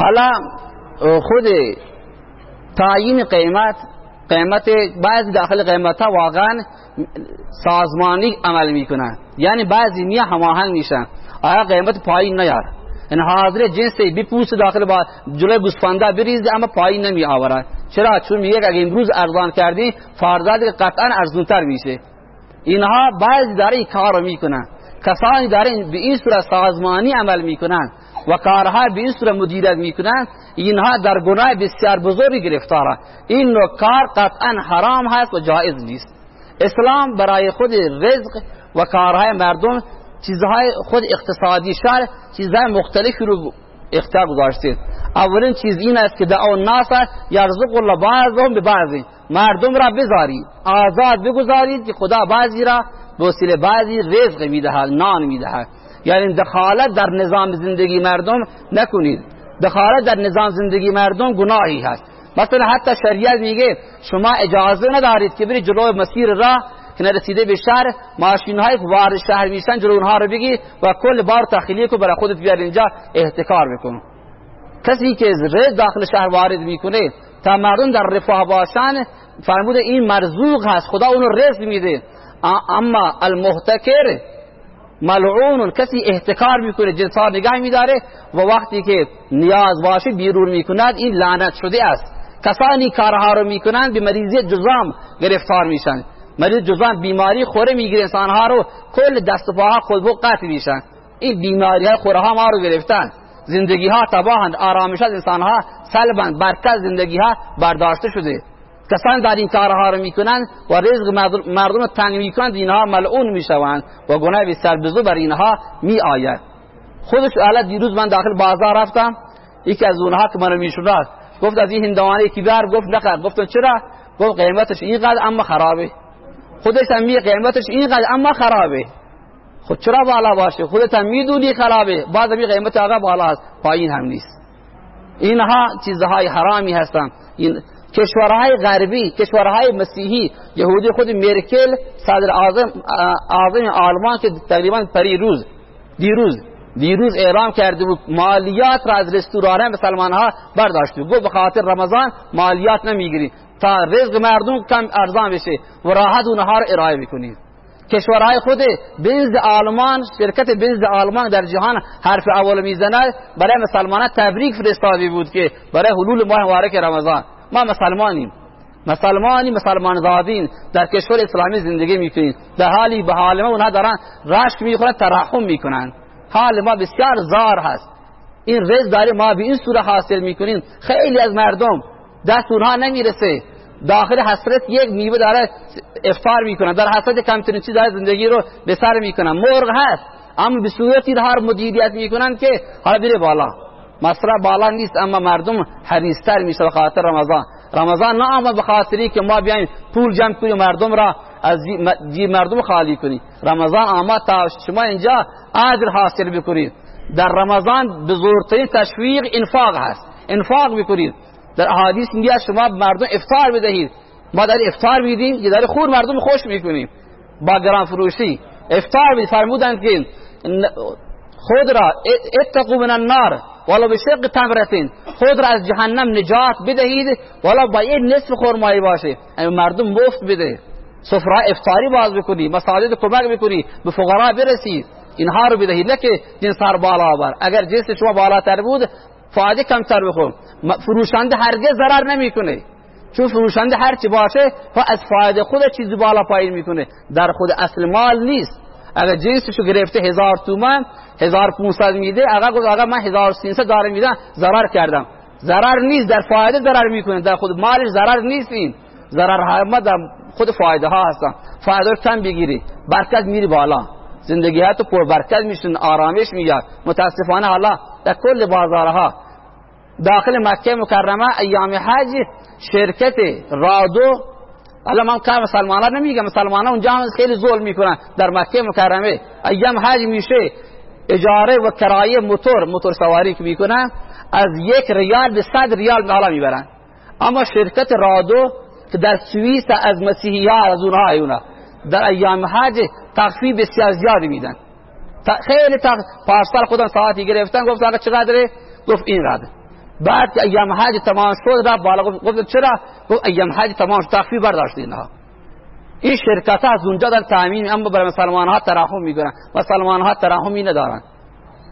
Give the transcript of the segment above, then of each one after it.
حالا خود تعیین قیمت قیمت بعضی داخل قیمت ها واقعا سازمانی عمل می‌کنن. یعنی بعضی نیا هماهنگ میشن. آیا قیمت پایین نیار؟ این حاضر جنسی بپوست داخل با جلوی گوسفنده بریزه اما پایین نمی آورن چرا؟ چون میگه اگه امروز ارزان کردی فرزاد قطعا ارزونتر میشه. اینها بعضی داره این کار رو می‌کنن. کسانی داره به این صورت سازمانی عمل می‌کنن. و کارها به این صورت مدیریت می‌کنن اینها در گناه بسیار بزرگی گرفتاره. این نوع کار قطعا حرام هست و جایز نیست. اسلام برای خود رزق و کارهای مردم چیزهای خود اقتصادی شر چیزهای مختلفی رو اختیار گذاشته. اولین چیز این است که دعو الناس یرزق الله بعضهم به بعضی مردم را بذارید آزاد بگذارید که خدا بعضی را به وسیله بعضی رزق می‌دهد نان می‌دهد. یعنی دخالت در نظام زندگی مردم نکنید. دخالت در نظام زندگی مردم گناهی هست. مثلا حتی شریعت میگه شما اجازه ندارید که بری جلو مسیر راه که نرسیده به شهر ماشین های وارد شهر میشن جلو اونها رو بگی و کل بار تخلیه کو برای خودت بیار اینجا احتکار بکن. کسی که رز داخل شهر وارد می‌کنه تا مردم در رفاه باشن فرمود این مرزوق هست خدا اونو رزق میده. اما المحتکر ملعون کسی احتکار می‌کنه جنسا نگاه میداره و وقتی که نیاز باشه بیرون می‌کند این لعنت شده است. کسانی کارها رو می‌کنند به مریضی جزام گرفتار میشن. مریض جزام بیماری خوره می‌گیره انسانها رو کل دست و پاها خود قطع میشن. این بیماری های خوره ها ما رو گرفتن. زندگی ها تباهند آرامش از انسان ها سلبند برکت زندگی ها برداشته شده. کسان در این کارها رو می‌کنند و رزق مردم تنگ می‌کنند اینها ملعون می‌شوند و گناه بزرگ بر اینها می آید خودش حالا دیروز من داخل بازار رفتم یکی از اونها که منو میشورد گفت از این هندوانه کی بر گفت نخر گفتم چرا؟ گفت قیمتش اینقدر اما خرابه. خودش هم می قیمتش اینقدر اما خرابه. خود چرا بالا باشه؟ خودت هم می‌دونی خرابه. بعد می قیمت آقا بالا است پایین هم نیست. اینها چیزهای حرامی هستن. این کشورهای غربی کشورهای مسیحی یهودی خود مرکل صدر اعظم اعظم آلمان که تقریبا روز دیروز دیروز اعلام کرده بود مالیات را از رستوران مسلمان ها برداشت بود. به خاطر رمضان مالیات نمی‌گیری تا رزق مردم کم ارزان بشه و راحت اونها را ارائه بکنید کشورهای خود بنز آلمان شرکت بنز آلمان در جهان حرف اول می‌زنه برای مسلمان تبریک فرستادی بود که برای حلول ماه مبارک رمضان. ما مسلمانیم. مسلمانی مسلمان زادین در کشور اسلامی زندگی می‌کنیم. در حالی به حال ما اونها دارن رشک می‌کنن ترحم می‌کنن. حال ما بسیار زار هست. این رز داره ما به این صورت حاصل می‌کنیم. خیلی از مردم دست اونها نمی‌رسه. داخل حسرت یک میوه داره افطار می‌کنن در حسرت کمترین چیز زندگی رو به سر می‌کنن مرغ هست. اما به صورتی هر مدیریت می‌کنن که حالا بره بالا. مصرف بالا نیست اما مردم حریستر میشه به خاطر رمضان رمضان نه اما به خاطری که ما بیایم پول جمع کنیم مردم را از مردم خالی کنیم رمضان اما تا شما اینجا عادل حاصل بکنید در رمضان بزرگترین تشویق انفاق هست انفاق بکنید در احادیث میگه شما مردم افطار بدهید ما در افطار میدیم یه در خور مردم خوش می‌کنیم با گران فروشی افطار بید فرمودن که خود را اتقو من النار والا به شق تمرتین خود را از جهنم نجات بدهید. والا با این نصف خرمایی باشه یعنی مردم مفت بده. سفره افطاری باز بکنی. مساجد کمک بکنی. به فقرا برسید اینها رو بدهید نه که بالا بر اگر جنس شما بالاتر بود فایده کمتر بخون فروشنده هرگز ضرر نمی‌کنه. چون فروشنده هر چی باشه و از فایده خود چیزی بالا پایین می‌کنه. در خود اصل مال نیست. اگر جنسشو گرفته هزار تومن هزار پونصد میده اگر گفت اگر من هزار سینصد داره میدم ضرر کردم. ضرر نیست در فایده ضرر می‌کنه. در خود مالش ضرر نیست این. ضرر ما در خود فایده ها هستن. فایده رو کم بگیری برکت میری بالا. زندگی تو پر برکت میشن آرامش میاد. متاسفانه حالا در کل بازارها داخل مکه مکرمه ایام حج شرکت رادو حالا من که مسلمان ها نمیگم مسلمان ها اونجا خیلی ظلم می‌کنن. در مکه مکرمه. ایام حج میشه. اجاره و کرایه موتور موتور سواری که می‌کنن از یک ریال به صد ریال بالا می‌برن. اما شرکت رادو که در سوئیس از مسیحی ها از اونها ایونا در ایام حج تخفیف بسیار زیادی میدن. خیلی تا پارسال خودم ساعتی گرفتن گفت آقا چقدره؟ گفت این قدر بعد که ایام حج تمام شد رفت بالا گفت چرا؟ گفت ایام حج تمام شد تخفیف برداشت اینها. این شرکت ها از اونجا در تامین اما برای مسلمان ها تراحم می‌گیرن مسلمان ها تراحمی ندارن.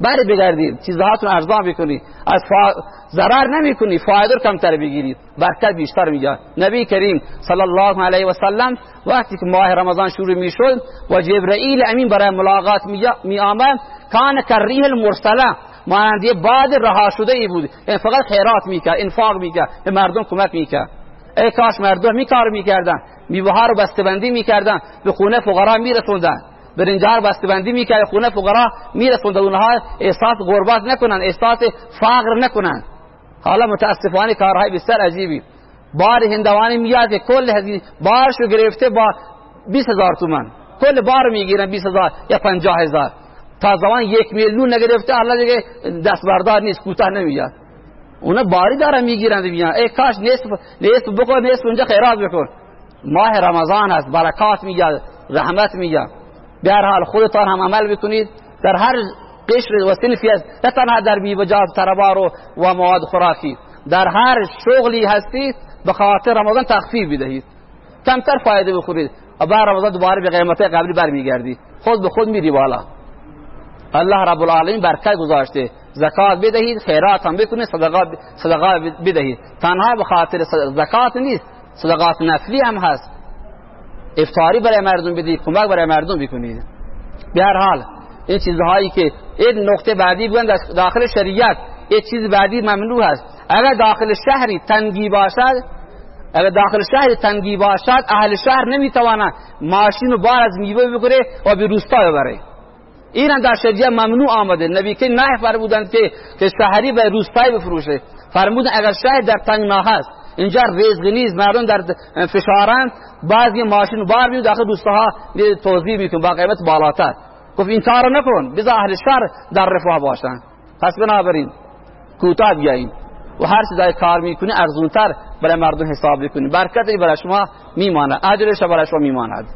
بری بگردید چیزهاتون ارزان بکنید از فا... ضرر نمی‌کنید فایده رو کمتر بگیرید. برکت بیشتر میاد نبی کریم صلی الله علیه و سلم وقتی که ماه رمضان شروع می‌شد و جبرئیل امین برای ملاقات می آمد کان کریه المرسله. مانند یه باد رها شده ای بود. یعنی فقط خیرات می‌کرد انفاق می‌کرد به مردم کمک می‌کرد. ای کاش مردم می کار می‌کردن میوه رو بسته‌بندی می‌کردن به خونه فقرا میرسوندن. برنجار بسته‌بندی می‌کرد خونه فقرا میرسوند اونها احساس غربت نکنن احساس فقر نکنن. حالا متاسفانه کارهای بسیار عجیبی. بار هندوانی میاد که کل هزینه بارش رو گرفته با 20000 هزار تومن کل بار می‌گیرن 20000 هزار یا 50000 هزار. تا زمان یک میلیون نگرفته الله دیگه دست بردار نیست کوتاه نمیاد اونا باری دارن می‌گیرن میان ای کاش نصف نصف بکن نصف اونجا خیرات بکن. ماه رمضان هست برکات میاد رحمت میاد به هر حال خودتان هم عمل بکنید در هر قشر و سنفی است نه تنها در بیوجات تربار و مواد خوراکی. در هر شغلی هستید به خاطر رمضان تخفیف بدهید. کمتر فایده بخورید. و بعد رمضان دوباره به قیمت قبلی برمیگردی. خود به خود میری بالا. الله رب العالمین برکت گذاشته. زکات بدهید خیرات هم بکنید صدقات صدقات بدهید. تنها به خاطر زکات نیست صدقات نفلی هم هست. افطاری برای مردم بدید کمک برای مردم بکنید. به هر حال این چیزهایی که این نقطه بعدی بگن داخل شریعت این چیز بعدی ممنوع هست. اگر داخل شهری تنگی باشد اگر داخل شهر تنگی باشد اهل شهر نمی‌تواند ماشین و بار از میوه بگیره و به روستا ببره. این در شریعت ممنوع آمده. نبی که نه فرمودند که که شهری به روستای بفروشه. فرمودن اگر شهر در تنگنا هست. اینجا رزق نیست. مردم در فشارن بعضی ماشین بار میو داخل روستاها توضیح میکن با قیمت بالاتر. گفت این کارو نکن. بذار اهل شهر در رفاه باشن. پس بنابراین کوتاه بیاییم. و هر چیزای کار می‌کنی ارزونتر برای مردم حساب بکنی برکتی برای شما میماند. اجرش برای شما میماند.